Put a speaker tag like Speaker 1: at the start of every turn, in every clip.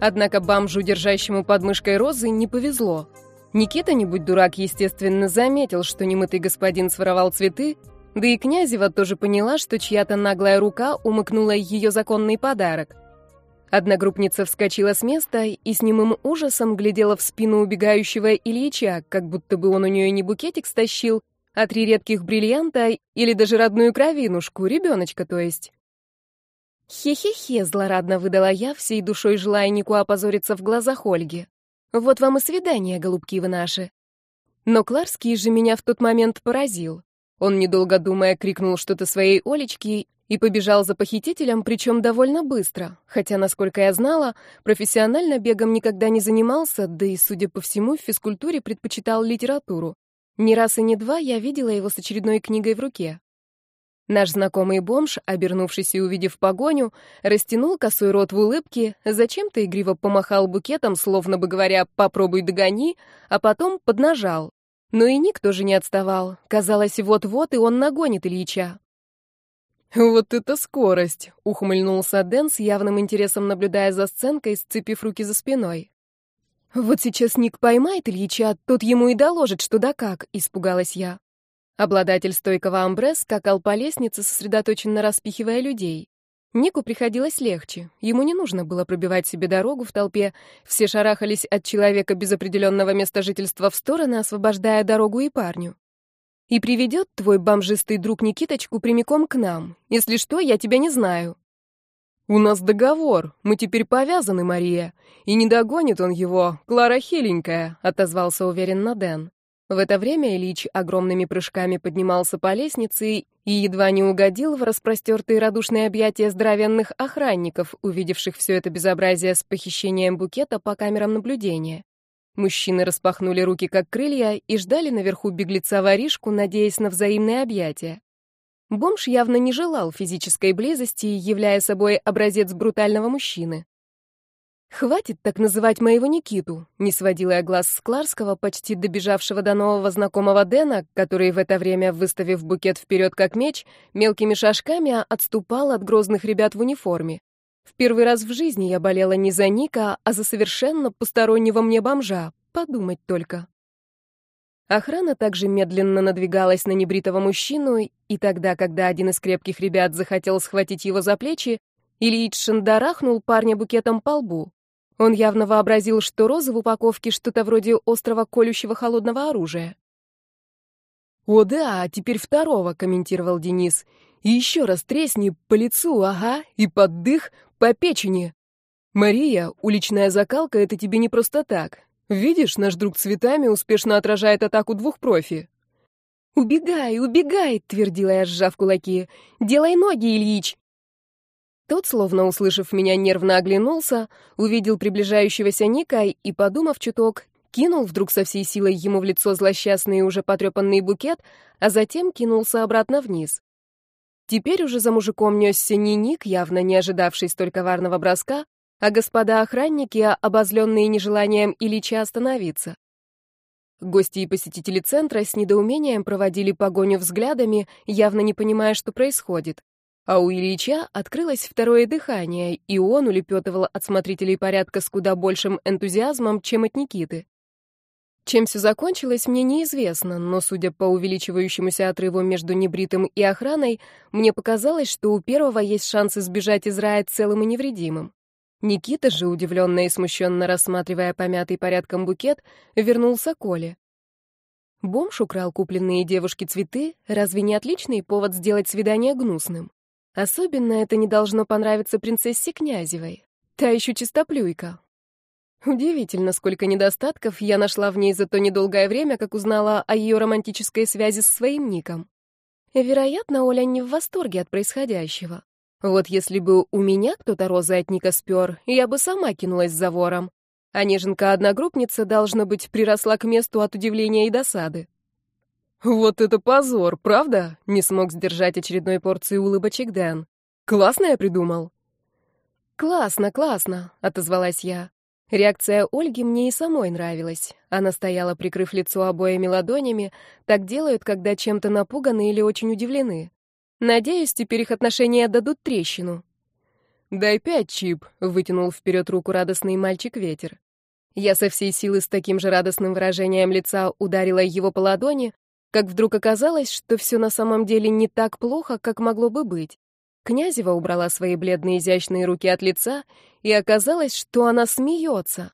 Speaker 1: Однако бомжу, держащему под мышкой розы, не повезло. Никита, не будь дурак, естественно, заметил, что немытый господин своровал цветы, да и Князева тоже поняла, что чья-то наглая рука умыкнула ее законный подарок. Одногруппница вскочила с места и с немым ужасом глядела в спину убегающего Ильича, как будто бы он у нее не букетик стащил, а три редких бриллианта или даже родную кровинушку, ребеночка, то есть. Хе-хе-хе, злорадно выдала я, всей душой желая Нику опозориться в глазах Ольги. Вот вам и свидание, голубки вы наши. Но Кларский же меня в тот момент поразил. Он, недолго думая, крикнул что-то своей Олечке и побежал за похитителем, причем довольно быстро. Хотя, насколько я знала, профессионально бегом никогда не занимался, да и, судя по всему, в физкультуре предпочитал литературу. Ни раз и ни два я видела его с очередной книгой в руке. Наш знакомый бомж, обернувшись и увидев погоню, растянул косой рот в улыбке, зачем-то игриво помахал букетом, словно бы говоря «попробуй догони», а потом поднажал. Но и никто же не отставал. Казалось, вот-вот и он нагонит Ильича. «Вот это скорость!» — ухмыльнулся Дэн с явным интересом, наблюдая за сценкой, сцепив руки за спиной. «Вот сейчас Ник поймает Ильича, тот ему и доложит, что да как», — испугалась я. Обладатель стойкого амбре скакал по лестнице, сосредоточенно распихивая людей. Нику приходилось легче. Ему не нужно было пробивать себе дорогу в толпе. Все шарахались от человека без определенного места жительства в стороны, освобождая дорогу и парню. И приведет твой бомжистый друг Никиточку прямиком к нам. Если что, я тебя не знаю. У нас договор. Мы теперь повязаны, Мария. И не догонит он его, Клара хиленькая, отозвался уверенно Дэн. В это время Ильич огромными прыжками поднимался по лестнице и едва не угодил в распростертые радушные объятия здоровенных охранников, увидевших все это безобразие с похищением букета по камерам наблюдения. Мужчины распахнули руки как крылья и ждали наверху беглеца-воришку, надеясь на взаимные объятия. Бомж явно не желал физической близости, являя собой образец брутального мужчины. «Хватит так называть моего Никиту», — не сводила я глаз с Кларского, почти добежавшего до нового знакомого Дэна, который в это время, выставив букет вперед как меч, мелкими шажками отступал от грозных ребят в униформе. В первый раз в жизни я болела не за Ника, а за совершенно постороннего мне бомжа. Подумать только. Охрана также медленно надвигалась на небритого мужчину, и тогда, когда один из крепких ребят захотел схватить его за плечи, Ильич шандарахнул парня букетом по лбу. Он явно вообразил, что роза в упаковке что-то вроде острого колющего холодного оружия. «О да, а теперь второго», — комментировал Денис. «И еще раз тресни по лицу, ага, и под дых, по печени. Мария, уличная закалка — это тебе не просто так. Видишь, наш друг цветами успешно отражает атаку двух профи». «Убегай, убегай!» — твердила я, сжав кулаки. «Делай ноги, Ильич!» Тот, словно услышав меня, нервно оглянулся, увидел приближающегося Ника и, подумав чуток, кинул вдруг со всей силой ему в лицо злосчастный уже потрепанный букет, а затем кинулся обратно вниз. Теперь уже за мужиком несся не Ник, явно не ожидавший столь коварного броска, а господа охранники, обозленные нежеланием Ильича остановиться. Гости и посетители центра с недоумением проводили погоню взглядами, явно не понимая, что происходит. А у Ильича открылось второе дыхание, и он улепетывал от смотрителей порядка с куда большим энтузиазмом, чем от Никиты. Чем все закончилось, мне неизвестно, но, судя по увеличивающемуся отрыву между небритым и охраной, мне показалось, что у первого есть шанс избежать из рая целым и невредимым. Никита же, удивленно и смущенно рассматривая помятый порядком букет, вернулся к Оле. Бомж украл купленные девушке цветы, разве не отличный повод сделать свидание гнусным? Особенно это не должно понравиться принцессе Князевой. Та еще чистоплюйка. Удивительно, сколько недостатков я нашла в ней за то недолгое время, как узнала о ее романтической связи с своим ником. Вероятно, Оля не в восторге от происходящего. Вот если бы у меня кто-то розы от Ника спер, я бы сама кинулась за вором. А неженка-одногруппница, должно быть, приросла к месту от удивления и досады. «Вот это позор, правда?» — не смог сдержать очередной порции улыбочек Дэн. «Классно я придумал». «Классно, классно», — отозвалась я. Реакция Ольги мне и самой нравилась. Она стояла, прикрыв лицо обоими ладонями, так делают, когда чем-то напуганы или очень удивлены. Надеюсь, теперь их отношения дадут трещину. дай пять, Чип», — вытянул вперед руку радостный мальчик-ветер. Я со всей силы с таким же радостным выражением лица ударила его по ладони, как вдруг оказалось, что все на самом деле не так плохо, как могло бы быть. Князева убрала свои бледные изящные руки от лица, и оказалось, что она смеется.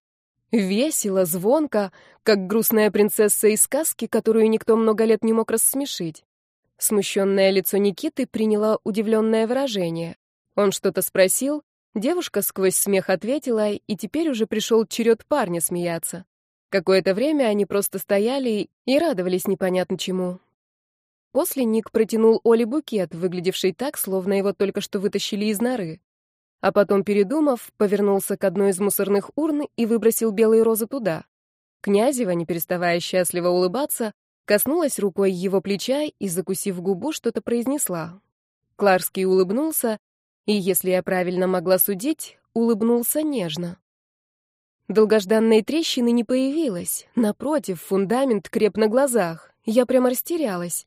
Speaker 1: Весело, звонко, как грустная принцесса из сказки, которую никто много лет не мог рассмешить. Смущенное лицо Никиты приняло удивленное выражение. Он что-то спросил, Девушка сквозь смех ответила, и теперь уже пришел черед парня смеяться. Какое-то время они просто стояли и радовались непонятно чему. После Ник протянул Оле букет, выглядевший так, словно его только что вытащили из норы. А потом, передумав, повернулся к одной из мусорных урн и выбросил белые розы туда. Князева, не переставая счастливо улыбаться, коснулась рукой его плеча и, закусив губу, что-то произнесла. Кларский улыбнулся и, если я правильно могла судить, улыбнулся нежно. Долгожданной трещины не появилось. Напротив, фундамент креп на глазах. Я прямо растерялась.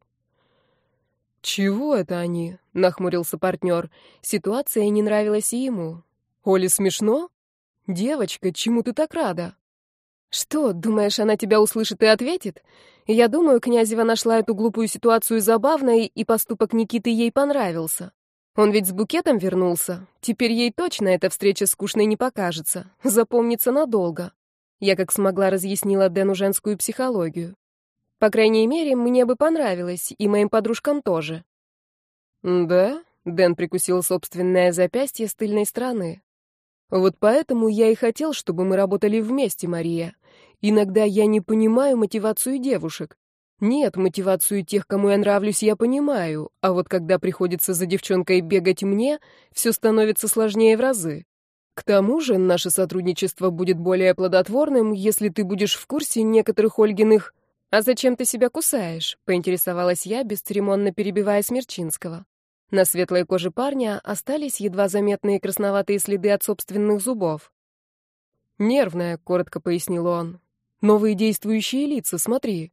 Speaker 2: «Чего это они?» — нахмурился партнер. Ситуация не нравилась и ему. «Оле смешно? Девочка, чему ты так рада?»
Speaker 1: «Что, думаешь, она тебя услышит и ответит? Я думаю, Князева нашла эту глупую ситуацию забавной, и поступок Никиты ей понравился. Он ведь с букетом вернулся. Теперь ей точно эта встреча скучной не покажется. Запомнится надолго. Я как смогла разъяснила Дэну женскую психологию. По крайней мере, мне бы понравилось, и моим подружкам тоже.
Speaker 2: «Да?» — Дэн прикусил собственное запястье с тыльной стороны. «Вот поэтому я и хотел, чтобы мы работали вместе, Мария. Иногда я не понимаю мотивацию девушек. Нет, мотивацию тех, кому я нравлюсь, я понимаю, а вот когда приходится за девчонкой бегать мне, все становится сложнее в разы. К тому же наше сотрудничество будет более плодотворным, если ты будешь в курсе некоторых Ольгиных...
Speaker 1: «А зачем ты себя кусаешь?» — поинтересовалась я, бесцеремонно перебивая Смерчинского. На светлой коже парня остались едва заметные красноватые следы от собственных зубов.
Speaker 2: «Нервная», — коротко пояснил он. «Новые действующие лица, смотри».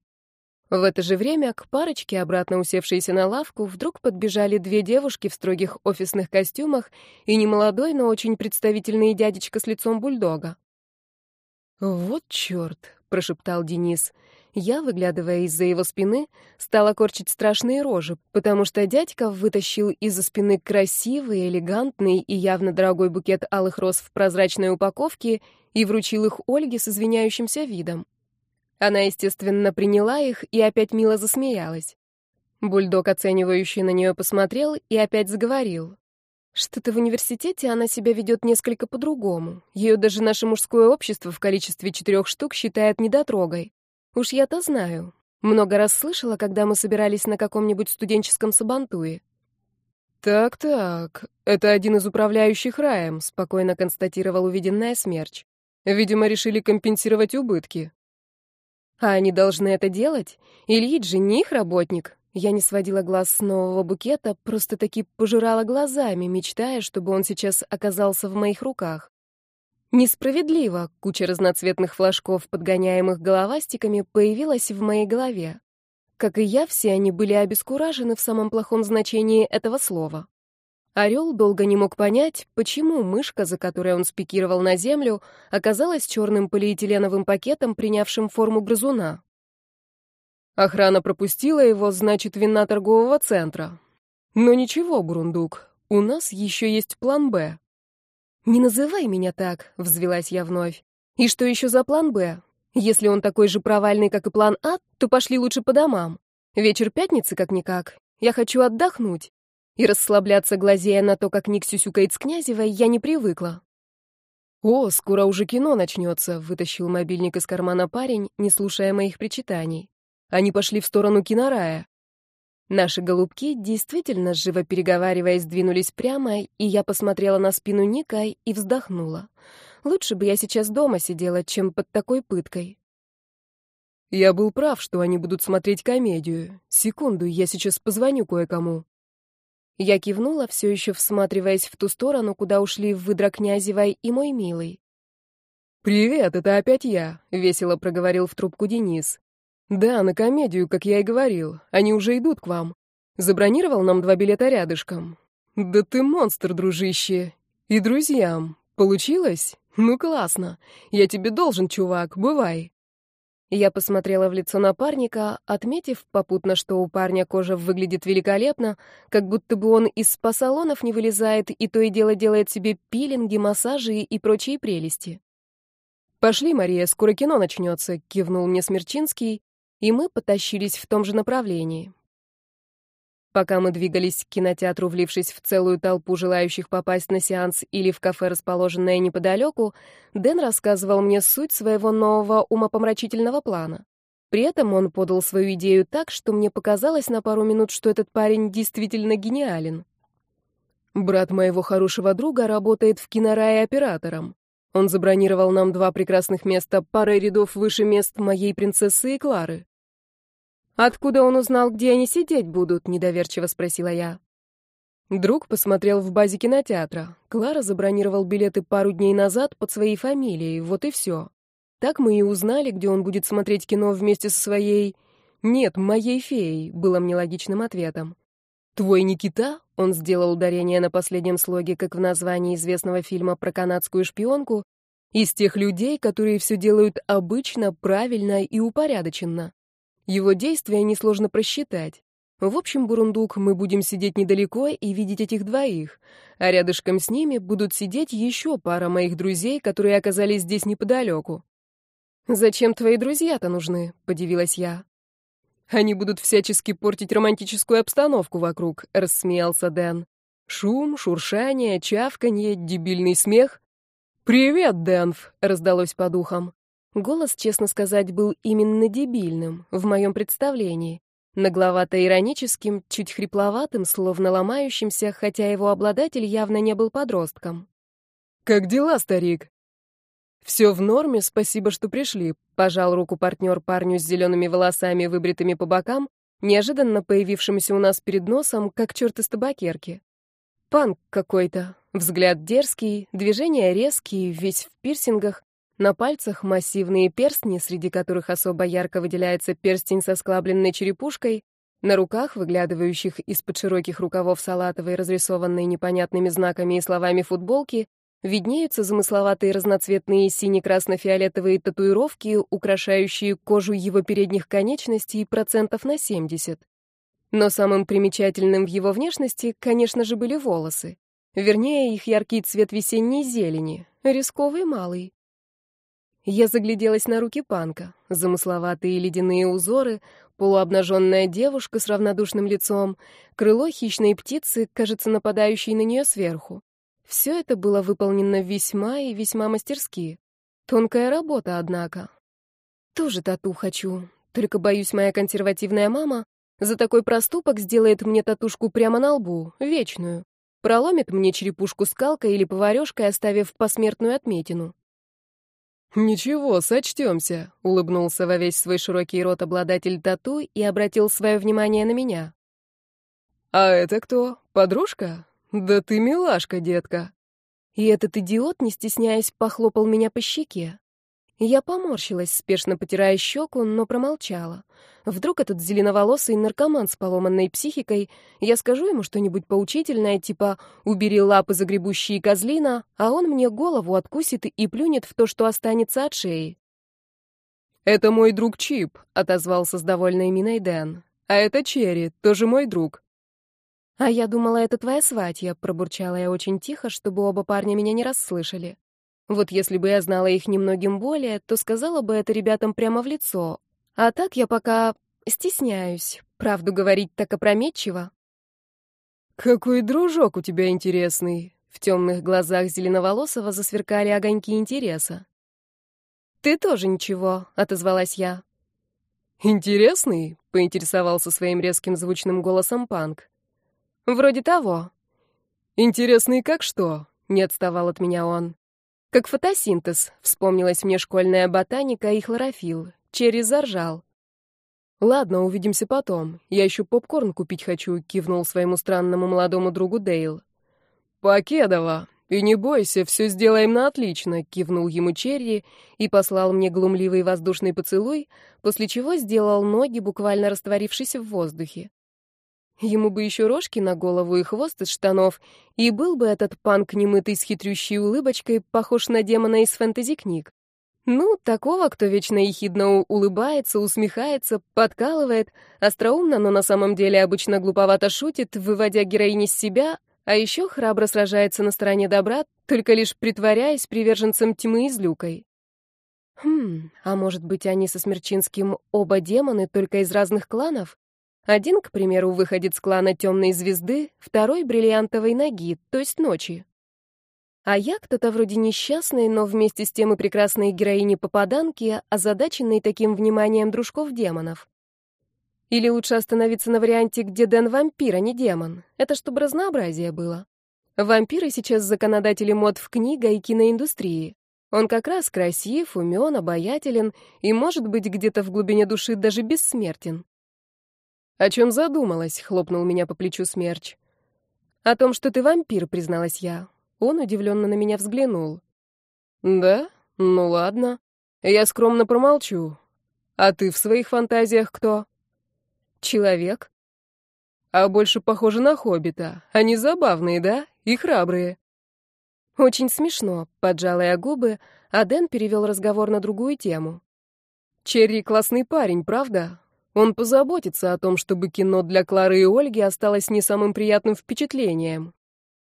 Speaker 1: В это же время к парочке, обратно усевшейся на лавку, вдруг подбежали две девушки в строгих офисных костюмах и немолодой, но очень представительный дядечка с лицом бульдога.
Speaker 2: «Вот черт!» — прошептал Денис.
Speaker 1: Я, выглядывая из-за его спины, стала корчить страшные рожи, потому что дядька вытащил из-за спины красивый, элегантный и явно дорогой букет алых роз в прозрачной упаковке и вручил их Ольге с извиняющимся видом. Она, естественно, приняла их и опять мило засмеялась. Бульдог, оценивающий на нее, посмотрел и опять заговорил. Что-то в университете она себя ведет несколько по-другому. Ее даже наше мужское общество в количестве четырех штук считает недотрогой. Уж я-то знаю. Много раз слышала, когда мы собирались на каком-нибудь студенческом сабантуе.
Speaker 2: «Так-так, это один из управляющих раем», — спокойно констатировал увиденная смерч. «Видимо, решили компенсировать убытки».
Speaker 1: А они должны это делать? Ильич же не их работник. Я не сводила глаз с нового букета, просто таки пожирала глазами, мечтая, чтобы он сейчас оказался в моих руках. Несправедливо, куча разноцветных флажков, подгоняемых головастиками, появилась в моей голове. Как и я, все они были обескуражены в самом плохом значении этого слова. Орел долго не мог понять, почему мышка, за которой он спикировал на землю, оказалась черным полиэтиленовым пакетом, принявшим форму грызуна.
Speaker 2: Охрана пропустила его, значит, вина торгового центра. Но ничего, Грундук, у нас еще есть план «Б».
Speaker 1: «Не называй меня так», — взвелась я вновь. «И что еще за план «Б»? Если он такой же провальный, как и план «А», то пошли лучше по домам. Вечер пятницы, как-никак. Я хочу отдохнуть. И расслабляться, глазея на то, как Ник сюсюкает с Князевой, я не привыкла.
Speaker 2: «О, скоро уже кино начнется», — вытащил мобильник из кармана парень, не слушая моих причитаний. Они пошли в сторону кинорая.
Speaker 1: Наши голубки, действительно живо переговариваясь, двинулись прямо, и я посмотрела на спину Ника и вздохнула. Лучше бы я сейчас дома сидела, чем под такой пыткой.
Speaker 2: Я был прав, что они будут смотреть комедию. Секунду, я сейчас позвоню кое-кому.
Speaker 1: Я кивнула, все еще всматриваясь в ту сторону, куда ушли выдра Князевой и мой милый.
Speaker 2: «Привет, это опять я», — весело проговорил в трубку Денис. «Да, на комедию, как я и говорил. Они уже идут к вам. Забронировал нам два билета рядышком. Да ты монстр, дружище. И друзьям. Получилось? Ну классно. Я тебе должен, чувак, бывай. Я посмотрела в лицо напарника, отметив попутно, что у парня кожа выглядит великолепно, как будто бы он из спа-салонов не вылезает и то и дело делает себе пилинги, массажи и прочие прелести. «Пошли, Мария, скоро кино начнется», — кивнул мне Смерчинский, и мы потащились в том же направлении. Пока мы двигались к кинотеатру, влившись в целую толпу желающих попасть на сеанс или в кафе, расположенное неподалеку, Дэн рассказывал мне суть своего нового умопомрачительного плана. При этом он подал свою идею так, что мне показалось на пару минут, что этот парень действительно гениален. Брат моего хорошего друга работает в кинорае оператором. Он забронировал нам два прекрасных места парой рядов выше мест моей принцессы и Клары. «Откуда он узнал, где они сидеть будут?» — недоверчиво спросила я. Друг посмотрел в базе кинотеатра. Клара забронировал билеты пару дней назад под своей фамилией, вот и все. Так мы и узнали, где он будет смотреть кино вместе со своей... Нет, моей феей, было мне логичным ответом. «Твой Никита?» — он сделал ударение на последнем слоге, как в названии известного фильма про канадскую шпионку, из тех людей, которые все делают обычно, правильно и упорядоченно. Его действия несложно просчитать. В общем, Бурундук, мы будем сидеть недалеко и видеть этих двоих, а рядышком с ними будут сидеть еще пара моих друзей, которые оказались здесь неподалеку. «Зачем твои друзья-то нужны?» — подивилась я. «Они будут всячески портить романтическую обстановку вокруг», — рассмеялся Дэн. «Шум, шуршание, чавканье, дебильный смех». «Привет, Дэнф!» — раздалось по духам. Голос, честно сказать, был именно дебильным, в моем представлении. Нагловато-ироническим, чуть хрипловатым, словно ломающимся, хотя его обладатель явно не был подростком. «Как дела, старик?» «Все в норме, спасибо, что пришли», — пожал руку партнер парню с зелеными волосами, выбритыми по бокам, неожиданно появившимся у нас перед носом, как черт из табакерки. Панк какой-то, взгляд дерзкий, движения резкие, весь в пирсингах, на пальцах массивные перстни, среди которых особо ярко выделяется перстень со склабленной черепушкой, на руках, выглядывающих из-под широких рукавов салатовой, разрисованной непонятными знаками и словами футболки, виднеются замысловатые разноцветные сине-красно-фиолетовые татуировки, украшающие кожу его передних конечностей процентов на 70. Но самым примечательным в его внешности, конечно же, были волосы. Вернее, их яркий цвет весенней зелени, рисковый малый. Я загляделась на руки панка. Замысловатые ледяные узоры, полуобнаженная девушка с равнодушным лицом, крыло хищной птицы, кажется, нападающей на нее сверху. Все это было выполнено весьма и весьма мастерски. Тонкая работа, однако. Тоже тату хочу. Только, боюсь, моя консервативная мама за такой проступок сделает мне татушку прямо на лбу, вечную. Проломит мне черепушку скалкой или поварешкой, оставив посмертную отметину. «Ничего, сочтемся», — улыбнулся во весь свой широкий рот обладатель тату и обратил свое внимание на меня. «А это кто? Подружка? Да ты милашка, детка». И этот идиот, не стесняясь, похлопал меня по щеке. Я поморщилась, спешно потирая щеку, но промолчала. Вдруг этот зеленоволосый наркоман с поломанной психикой, я скажу ему что-нибудь поучительное, типа «убери лапы загребущие козлина», а он мне голову откусит и плюнет в то, что останется от шеи. «Это мой друг Чип», — отозвался с довольной миной Дэн. «А это Черри, тоже мой друг». «А я думала, это твоя сватья», — пробурчала я очень тихо, чтобы оба парня меня не расслышали. Вот если бы я знала их немногим более, то сказала бы это ребятам прямо в лицо. А так я пока стесняюсь. Правду говорить так опрометчиво. «Какой дружок у тебя интересный!» В темных глазах Зеленоволосого засверкали огоньки интереса. «Ты тоже ничего», — отозвалась я. «Интересный?» — поинтересовался своим резким звучным голосом Панк. «Вроде того». «Интересный как что?» — не отставал от меня он. Как фотосинтез, вспомнилась мне школьная ботаника и хлорофилл. Черри заржал. «Ладно, увидимся потом. Я еще попкорн купить хочу», — кивнул своему странному молодому другу Дейл. «Покедова. И не бойся, все сделаем на отлично», — кивнул ему Черри и послал мне глумливый воздушный поцелуй, после чего сделал ноги, буквально растворившись в воздухе.
Speaker 1: Ему бы еще рожки на голову и хвост из штанов, и был бы этот панк немытый с хитрющей улыбочкой похож на демона из фэнтези-книг. Ну, такого, кто вечно ехидно улыбается, усмехается, подкалывает, остроумно, но на самом деле обычно глуповато шутит, выводя героини из себя, а еще храбро сражается на стороне добра, только лишь притворяясь приверженцем тьмы и злюкой. Хм, а может быть, они со Смерчинским оба демоны, только из разных кланов? Один, к примеру, выходит с клана Темной Звезды, второй — Бриллиантовой Ноги, то есть Ночи. А я кто-то вроде несчастной, но вместе с тем и прекрасной героини-попаданки, озадаченной таким вниманием дружков-демонов. Или лучше остановиться на варианте, где Дэн вампир, а не демон. Это чтобы разнообразие было. Вампиры сейчас законодатели мод в книга и киноиндустрии. Он как раз красив, умен, обаятелен и, может быть, где-то в глубине души даже бессмертен. «О чем задумалась?» — хлопнул меня по плечу смерч. «О том, что ты вампир», — призналась я. Он удивленно на меня взглянул. «Да? Ну ладно. Я скромно промолчу. А ты в своих фантазиях кто?» «Человек». «А больше похоже на хоббита. Они забавные, да? И храбрые». «Очень смешно», — поджала я губы, а Дэн перевел разговор на другую тему. «Черри классный парень, правда? Он позаботится о том, чтобы кино для Клары и Ольги осталось не самым приятным впечатлением.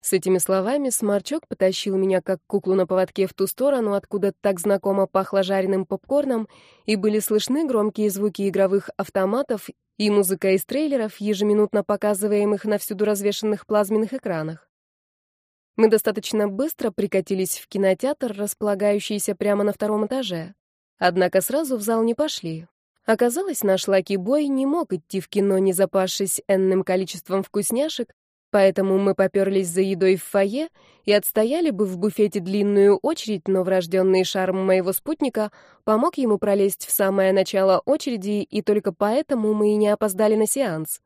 Speaker 1: С этими словами Сморчок потащил меня как куклу на поводке в ту сторону, откуда так знакомо пахло жареным попкорном, и были слышны громкие звуки игровых автоматов и музыка из трейлеров, ежеминутно показываемых на всюду развешанных плазменных экранах. Мы достаточно быстро прикатились в кинотеатр, располагающийся прямо на втором этаже. Однако сразу в зал не пошли. Оказалось, наш лаки-бой не мог идти в кино, не запасшись энным количеством вкусняшек, Поэтому мы поперлись за едой в фойе и отстояли бы в буфете длинную очередь, но врожденный шарм моего спутника помог ему пролезть в самое начало очереди, и только поэтому мы и не опоздали на сеанс.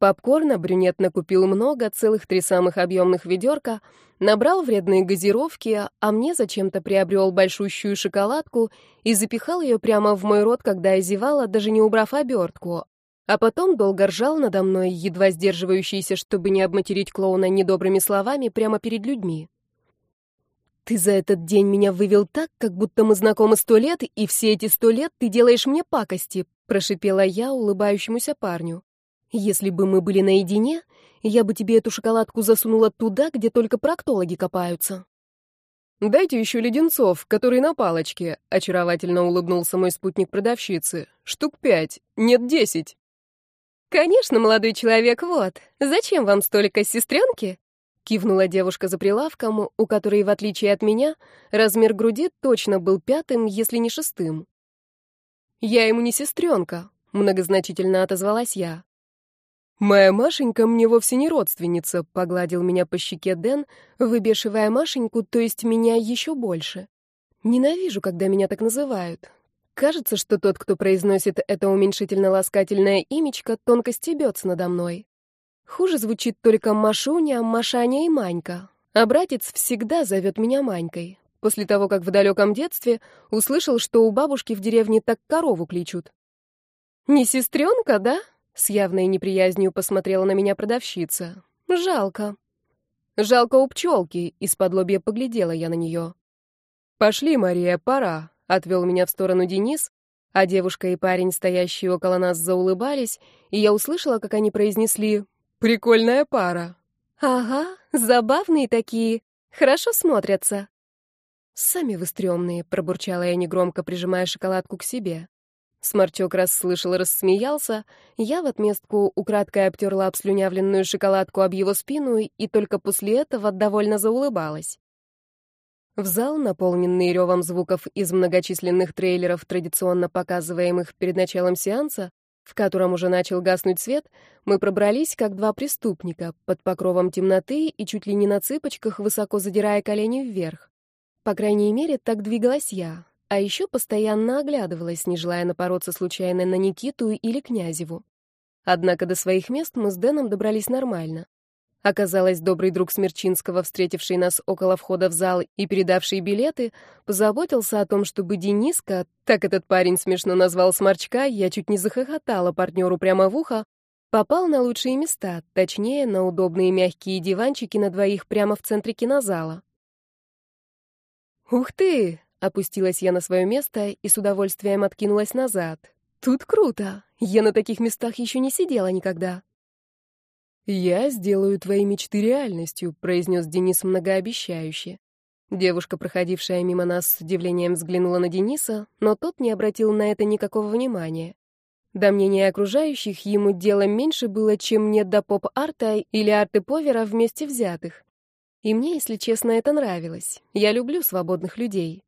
Speaker 1: Попкорна брюнет накупил много, целых три самых объемных ведерка, набрал вредные газировки, а мне зачем-то приобрел большущую шоколадку и запихал ее прямо в мой рот, когда я зевала, даже не убрав обертку, а потом долго ржал надо мной, едва сдерживающийся, чтобы не обматерить клоуна недобрыми словами прямо перед людьми. «Ты за этот день меня вывел так, как будто мы знакомы сто лет, и все эти сто лет ты делаешь мне пакости», прошипела я улыбающемуся парню. «Если бы мы были наедине, я бы тебе эту шоколадку засунула туда, где только проктологи копаются».
Speaker 2: «Дайте еще леденцов, которые на палочке», — очаровательно улыбнулся мой спутник продавщицы. «Штук пять, нет десять».
Speaker 1: «Конечно, молодой человек, вот. Зачем вам столько сестренки?» Кивнула девушка за прилавком, у которой, в отличие от меня, размер груди точно был пятым, если не шестым.
Speaker 2: «Я ему не сестренка», — многозначительно отозвалась я. «Моя Машенька мне вовсе не родственница», — погладил меня по щеке Дэн, выбешивая Машеньку, то есть меня еще больше. Ненавижу, когда меня так называют. Кажется, что тот, кто произносит это уменьшительно-ласкательное имечко, тонко стебется надо мной. Хуже звучит только Машуня, Машаня и Манька. А братец всегда зовет меня Манькой. После того, как в далеком детстве услышал, что у бабушки в деревне так корову кличут. «Не сестренка, да?» — с явной неприязнью посмотрела на меня продавщица. «Жалко». «Жалко у пчелки», — из-под лобья поглядела я на нее. «Пошли, Мария, пора», Отвел меня в сторону Денис, а девушка и парень, стоящие около нас, заулыбались, и я услышала, как они произнесли «Прикольная пара». «Ага, забавные такие, хорошо смотрятся». «Сами вы стрёмные», — пробурчала я негромко, прижимая шоколадку к себе. Сморчок расслышал и рассмеялся, я в отместку украдкой обтерла обслюнявленную шоколадку об его спину и только после этого довольно заулыбалась. В зал, наполненный ревом звуков из многочисленных трейлеров, традиционно показываемых перед началом сеанса, в котором уже начал гаснуть свет, мы пробрались как два преступника, под покровом темноты и чуть ли не на цыпочках, высоко задирая колени вверх. По крайней мере, так двигалась я, а еще постоянно оглядывалась, не желая напороться случайно на Никиту или Князеву. Однако до своих мест мы с Дэном добрались нормально. Оказалось, добрый друг Смерчинского, встретивший нас около входа в зал и передавший билеты, позаботился о том, чтобы Дениска, так этот парень смешно назвал Сморчка, я чуть не захохотала партнеру прямо в ухо,
Speaker 1: Попал на лучшие места, точнее, на удобные мягкие диванчики на двоих прямо в центре кинозала. «Ух ты!» — опустилась я на свое место и с удовольствием откинулась назад. «Тут круто! Я на таких местах еще не сидела никогда».
Speaker 2: «Я сделаю твои мечты реальностью», — произнес Денис многообещающе. Девушка, проходившая мимо нас с удивлением, взглянула на Дениса, но тот не обратил на это никакого внимания. До мнения окружающих ему дела меньше было, чем мне до поп-арта или арты-повера вместе взятых. И мне, если честно, это нравилось. Я люблю свободных людей.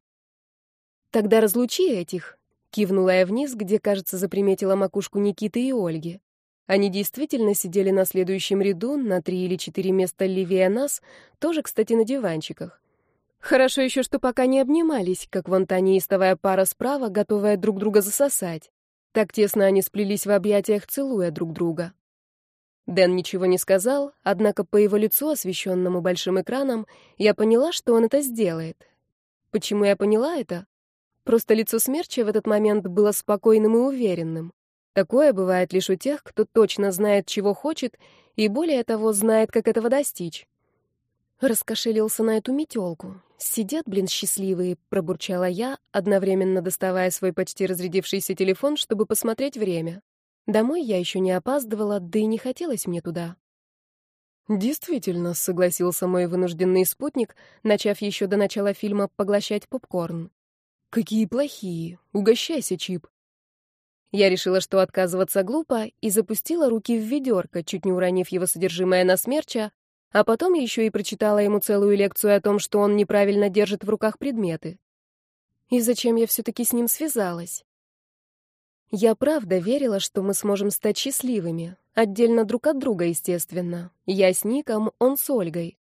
Speaker 2: «Тогда разлучи этих», — кивнула я вниз, где, кажется, заприметила макушку Никиты и Ольги. Они действительно сидели на следующем ряду, на три или четыре места левее нас, тоже, кстати, на диванчиках. Хорошо еще, что пока не обнимались, как вон та неистовая пара справа, готовая друг друга засосать. Так тесно они сплелись в объятиях, целуя друг друга. Дэн ничего не сказал, однако по его лицу, освещенному большим экраном, я поняла, что он это сделает. Почему я поняла это? Просто лицо смерча в этот момент было спокойным и уверенным. Такое бывает лишь у тех, кто точно знает, чего хочет, и более того, знает, как этого достичь. Раскошелился на эту метелку. Сидят, блин, счастливые, пробурчала я, одновременно доставая свой почти разрядившийся телефон, чтобы посмотреть время. Домой я еще не опаздывала, да и не хотелось мне туда.
Speaker 1: Действительно, согласился мой вынужденный спутник, начав еще до начала фильма поглощать попкорн. Какие плохие. Угощайся, Чип. Я решила, что отказываться глупо, и запустила руки в ведерко, чуть не уронив его содержимое на смерча, а потом еще и прочитала ему целую лекцию о том, что он неправильно держит в руках предметы. И зачем я все-таки с ним связалась? Я правда верила, что мы сможем стать счастливыми, отдельно друг от друга, естественно. Я с Ником, он с Ольгой.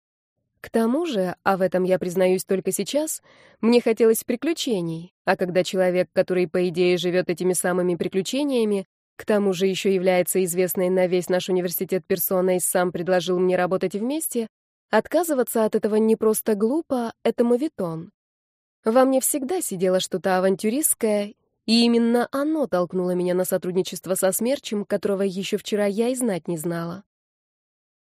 Speaker 1: К тому же, а в этом я признаюсь только сейчас, мне хотелось приключений, а когда человек, который, по идее, живет этими самыми приключениями, к тому же еще является известной на весь наш университет персоной, сам предложил мне работать вместе, отказываться от этого не просто глупо, это мовитон. Во мне всегда сидело что-то авантюристское, и именно оно толкнуло меня на сотрудничество со Смерчем, которого еще вчера я и знать не знала.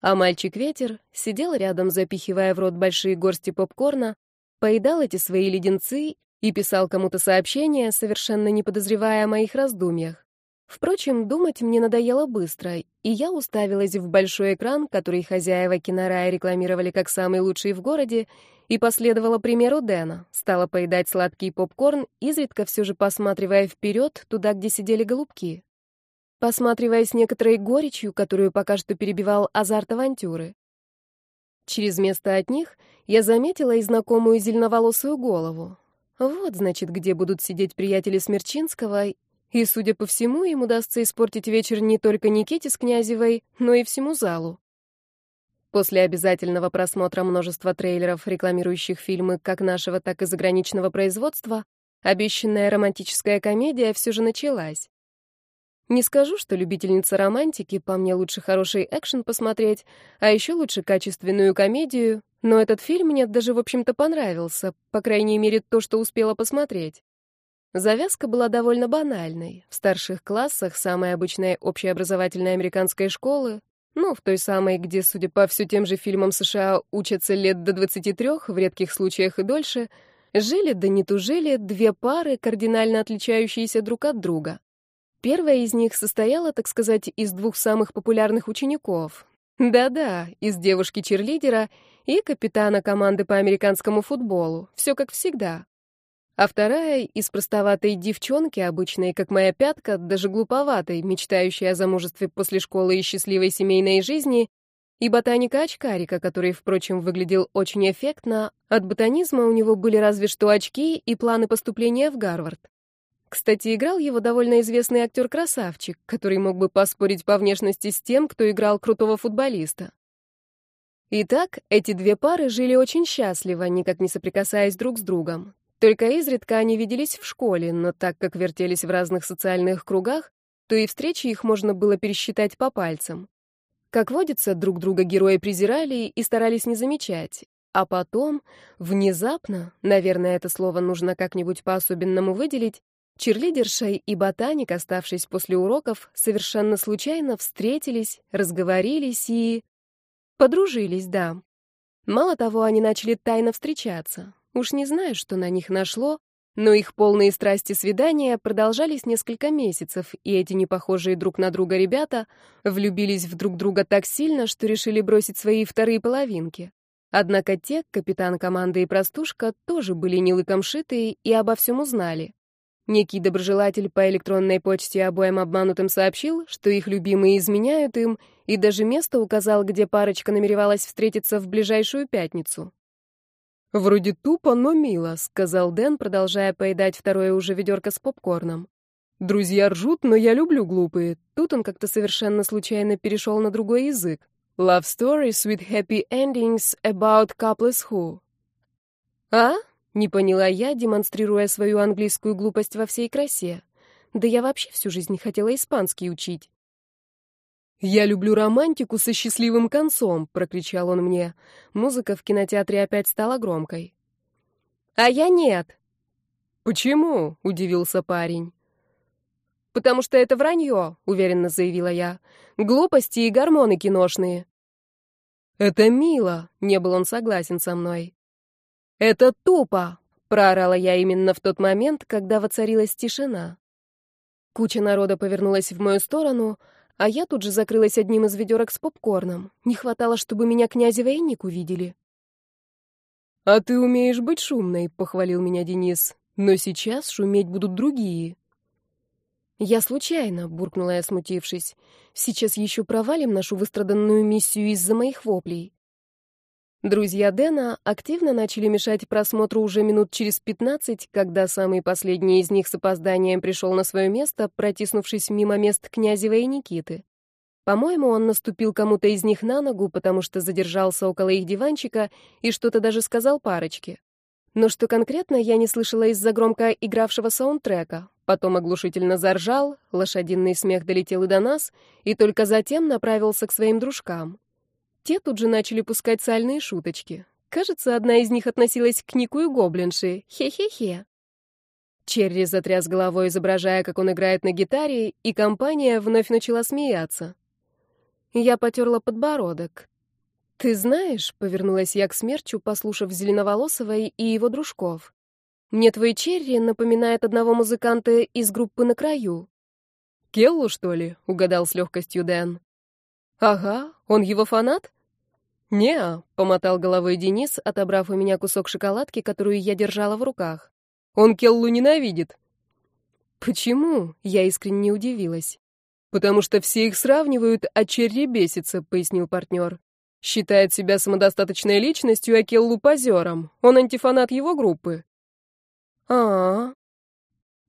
Speaker 1: А мальчик-ветер сидел рядом, запихивая в рот большие горсти попкорна, поедал эти свои леденцы и писал кому-то сообщение, совершенно не подозревая о моих раздумьях. Впрочем, думать мне надоело быстро, и я уставилась в большой экран, который хозяева кинорая рекламировали как самый лучший в городе, и последовала примеру Дэна, стала поедать сладкий попкорн, изредка все же посматривая вперед, туда, где сидели голубки. Посматривая с некоторой горечью, которую пока что перебивал азарт авантюры. Через место от них я заметила и знакомую зеленоволосую голову. Вот, значит, где будут сидеть приятели Смерчинского и, судя по всему, им удастся испортить вечер не только Никите с Князевой, но и всему залу. После обязательного просмотра множества трейлеров, рекламирующих фильмы как нашего, так и заграничного производства, обещанная романтическая комедия все же началась. Не скажу, что любительница романтики, по мне лучше хороший экшен посмотреть, а еще лучше качественную комедию, но этот фильм мне даже, в общем-то, понравился, по крайней мере, то, что успела посмотреть. Завязка была довольно банальной. В старших классах самой обычной общеобразовательной американской школы, ну, в той самой, где, судя по все тем же фильмам США, учатся лет до 23, в редких случаях и дольше, жили да не тужили две пары, кардинально отличающиеся друг от друга. Первая из них состояла, так сказать, из двух самых популярных учеников. Да-да, из девушки-черлидера и капитана команды по американскому футболу. Все как всегда а вторая — из простоватой девчонки, обычной, как моя пятка, даже глуповатой, мечтающей о замужестве после школы и счастливой семейной жизни, и ботаника-очкарика, который, впрочем, выглядел очень эффектно, от ботанизма у него были разве что очки и планы поступления в Гарвард. Кстати, играл его довольно известный актер-красавчик, который мог бы поспорить по внешности с тем, кто играл крутого футболиста. Итак, эти две пары жили очень счастливо, никак не соприкасаясь друг с другом. Только изредка они виделись в школе, но так как вертелись в разных социальных кругах, то и встречи их можно было пересчитать по пальцам. Как водится, друг друга герои презирали и старались не замечать. А потом, внезапно, наверное, это слово нужно как-нибудь по-особенному выделить, Черлидерша и ботаник, оставшись после уроков, совершенно случайно встретились, разговорились и... подружились, да. Мало того, они начали тайно встречаться. Уж не знаю, что на них нашло, но их полные страсти свидания продолжались несколько месяцев, и эти непохожие друг на друга ребята влюбились в друг друга так сильно, что решили бросить свои вторые половинки. Однако те, капитан команды и простушка, тоже были не лыком шитые и обо всем узнали. Некий доброжелатель по электронной почте обоим обманутым сообщил, что их любимые изменяют им, и даже место указал, где парочка намеревалась встретиться в ближайшую пятницу.
Speaker 2: «Вроде тупо, но мило», — сказал Дэн, продолжая поедать второе уже ведерко с попкорном. «Друзья ржут, но я люблю глупые». Тут он как-то совершенно случайно перешел на другой язык. «Love stories with happy endings about couples who».
Speaker 1: «А?» — не поняла я, демонстрируя свою английскую глупость во всей красе. Да я вообще всю жизнь хотела испанский учить.
Speaker 2: «Я люблю романтику со счастливым концом», — прокричал он мне. Музыка в кинотеатре опять стала громкой.
Speaker 1: «А я нет».
Speaker 2: «Почему?» — удивился парень.
Speaker 1: «Потому что это вранье», — уверенно заявила я. «Глупости и гормоны киношные».
Speaker 2: «Это мило», — не был он согласен со мной.
Speaker 1: «Это тупо», — проорала я именно в тот момент, когда воцарилась тишина. Куча народа повернулась в мою сторону — а я тут же закрылась одним из ведерок с попкорном. Не хватало, чтобы меня князева и увидели.
Speaker 2: «А ты умеешь быть шумной», — похвалил меня Денис. «Но сейчас шуметь будут другие».
Speaker 1: «Я случайно», — буркнула я, смутившись. «Сейчас еще провалим нашу выстраданную миссию из-за моих воплей». Друзья Дэна активно начали мешать просмотру уже минут через пятнадцать, когда самый последний из них с опозданием пришел на свое место, протиснувшись мимо мест Князева и Никиты. По-моему, он наступил кому-то из них на ногу, потому что задержался около их диванчика и что-то даже сказал парочке. Но что конкретно, я не слышала из-за громко игравшего саундтрека. Потом оглушительно заржал, лошадиный смех долетел и до нас, и только затем направился к своим дружкам. Те тут же начали пускать сальные шуточки. Кажется, одна из них относилась к Нику и Гоблинши. Хе-хе-хе. Черри затряс головой, изображая, как он играет на гитаре, и компания вновь начала смеяться. Я потерла подбородок. «Ты знаешь», — повернулась я к смерчу, послушав Зеленоволосого и его дружков. «Мне твой Черри напоминает одного музыканта из группы «На краю».
Speaker 2: «Келлу, что ли?» — угадал с легкостью Дэн.
Speaker 1: «Ага, он его фанат?»
Speaker 2: «Не-а», помотал головой Денис, отобрав у меня кусок шоколадки, которую я держала в руках. «Он Келлу ненавидит».
Speaker 1: «Почему?» — я искренне удивилась.
Speaker 2: «Потому что все их сравнивают, а Черри бесится», — пояснил партнер. «Считает себя самодостаточной личностью, а Келлу позером. Он антифанат его группы».
Speaker 1: «А-а-а».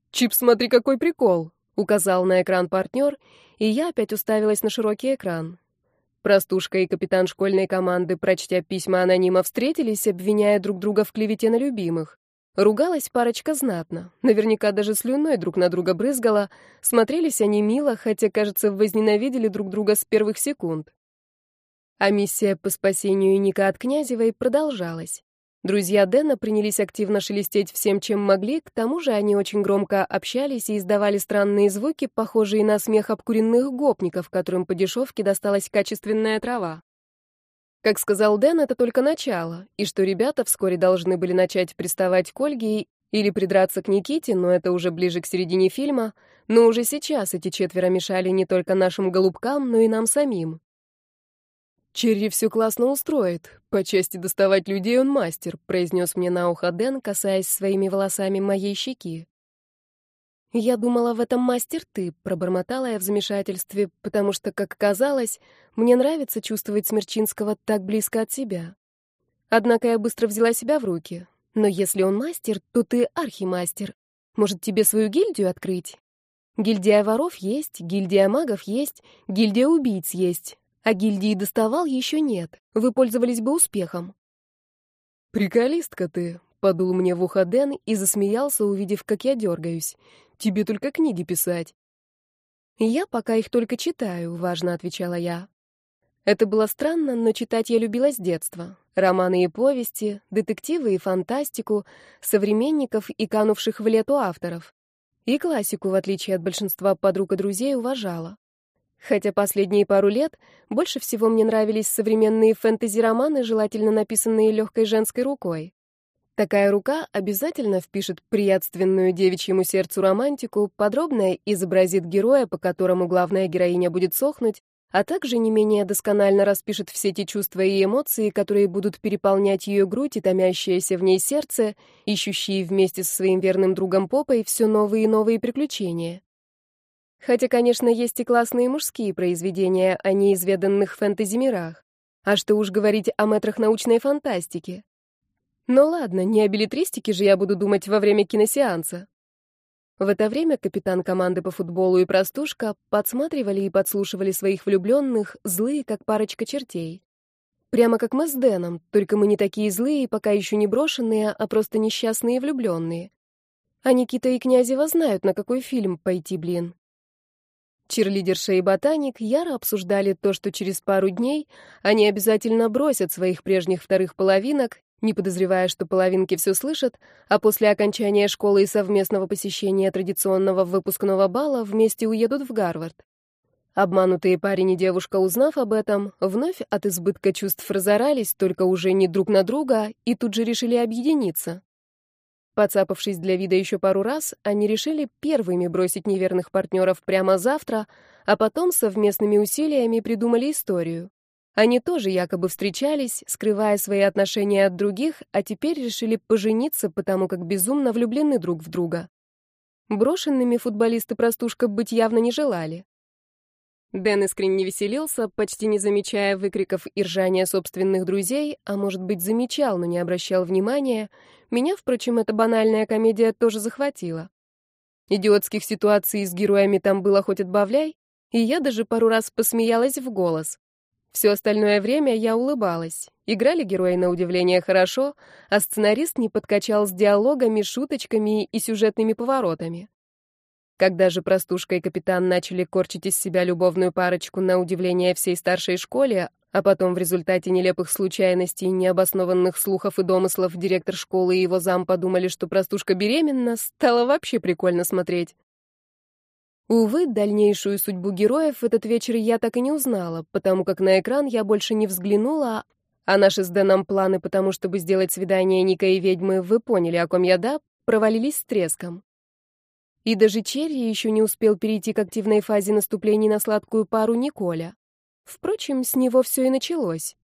Speaker 2: «Чип, смотри, какой прикол», — указал на экран партнер, и я опять уставилась на широкий экран. Простушка и капитан школьной команды, прочтя письма анонима, встретились, обвиняя друг друга в клевете на любимых. Ругалась парочка знатно, наверняка даже слюной друг на друга брызгала, смотрелись они мило, хотя, кажется, возненавидели друг друга с первых секунд. А миссия по спасению Ника от Князевой продолжалась. Друзья Дэна принялись активно шелестеть всем, чем могли, к тому же они очень громко общались и издавали странные звуки, похожие на смех обкуренных гопников, которым по дешевке досталась качественная трава. Как сказал Дэн, это только начало, и что ребята вскоре должны были начать приставать к Ольге или придраться к Никите, но это уже ближе к середине фильма, но уже сейчас эти четверо мешали не только нашим голубкам, но и нам самим.
Speaker 1: «Черри все классно устроит. По части доставать людей он мастер», — произнес мне на ухо Дэн, касаясь своими волосами моей щеки. «Я думала, в этом мастер ты», — пробормотала я в замешательстве, потому что, как оказалось, мне нравится чувствовать Смерчинского так близко от себя. Однако я быстро взяла себя в руки. «Но если он мастер, то ты архимастер. Может, тебе свою гильдию открыть?» Гильдия воров есть, гильдия магов есть, гильдия убийц есть. А гильдии доставал еще нет. Вы пользовались бы успехом.
Speaker 2: «Приколистка ты», — подул мне в ухо Дэн и засмеялся, увидев, как я дергаюсь. «Тебе только книги писать».
Speaker 1: «Я пока их только читаю», — важно отвечала я. Это было странно, но читать я любила с детства. Романы и повести, детективы и фантастику, современников и канувших в лету авторов. И классику, в отличие от большинства подруг и друзей, уважала. Хотя последние пару лет больше всего мне нравились современные фэнтези-романы, желательно написанные легкой женской рукой. Такая рука обязательно впишет приятственную девичьему сердцу романтику, подробно изобразит героя, по которому главная героиня будет сохнуть, а также не менее досконально распишет все те чувства и эмоции, которые будут переполнять ее грудь и томящееся в ней сердце, ищущие вместе со своим верным другом Попой все новые и новые приключения. Хотя, конечно, есть и классные мужские произведения о неизведанных фэнтези-мирах. А что уж говорить о метрах научной фантастики. Но ладно, не о билетристике же я буду думать во время киносеанса. В это время капитан команды по футболу и простушка подсматривали и подслушивали своих влюбленных, злые, как парочка чертей. Прямо как мы с Дэном, только мы не такие злые, пока еще не брошенные, а просто несчастные влюбленные. А Никита и Князева знают, на какой фильм пойти, блин. Черлидерша и ботаник яро обсуждали то, что через пару дней они обязательно бросят своих прежних вторых половинок не подозревая, что половинки все слышат, а после окончания школы и совместного посещения традиционного выпускного бала вместе уедут в Гарвард. Обманутые парень и девушка, узнав об этом, вновь от избытка чувств разорались, только уже не друг на друга, и тут же решили объединиться. Поцапавшись для вида еще пару раз, они решили первыми бросить неверных партнеров прямо завтра, а потом совместными усилиями придумали историю. Они тоже якобы встречались, скрывая свои отношения от других, а теперь решили пожениться, потому как безумно влюблены друг в друга. Брошенными футболисты-простушка быть явно не желали. Дэн искренне веселился, почти не замечая выкриков и ржания собственных друзей, а может быть замечал, но не обращал внимания. Меня, впрочем, эта банальная комедия тоже захватила. Идиотских ситуаций с героями там было хоть отбавляй, и я даже пару раз посмеялась в голос. Все остальное время я улыбалась. Играли герои на удивление хорошо, а сценарист не подкачал с диалогами, шуточками и сюжетными поворотами. Когда же простушка и капитан начали корчить из себя любовную парочку на удивление всей старшей школе, а потом в результате нелепых случайностей, необоснованных слухов и домыслов директор школы и его зам подумали, что простушка беременна, стало вообще прикольно смотреть. Увы, дальнейшую судьбу героев этот вечер я так и не узнала, потому как на экран я больше не взглянула, а наши с Дэном планы потому, чтобы сделать свидание Ника и ведьмы, вы поняли, о ком я, да, провалились с треском. И даже Черри еще не успел перейти к активной фазе наступлений на сладкую пару Николя. Впрочем, с него все и началось.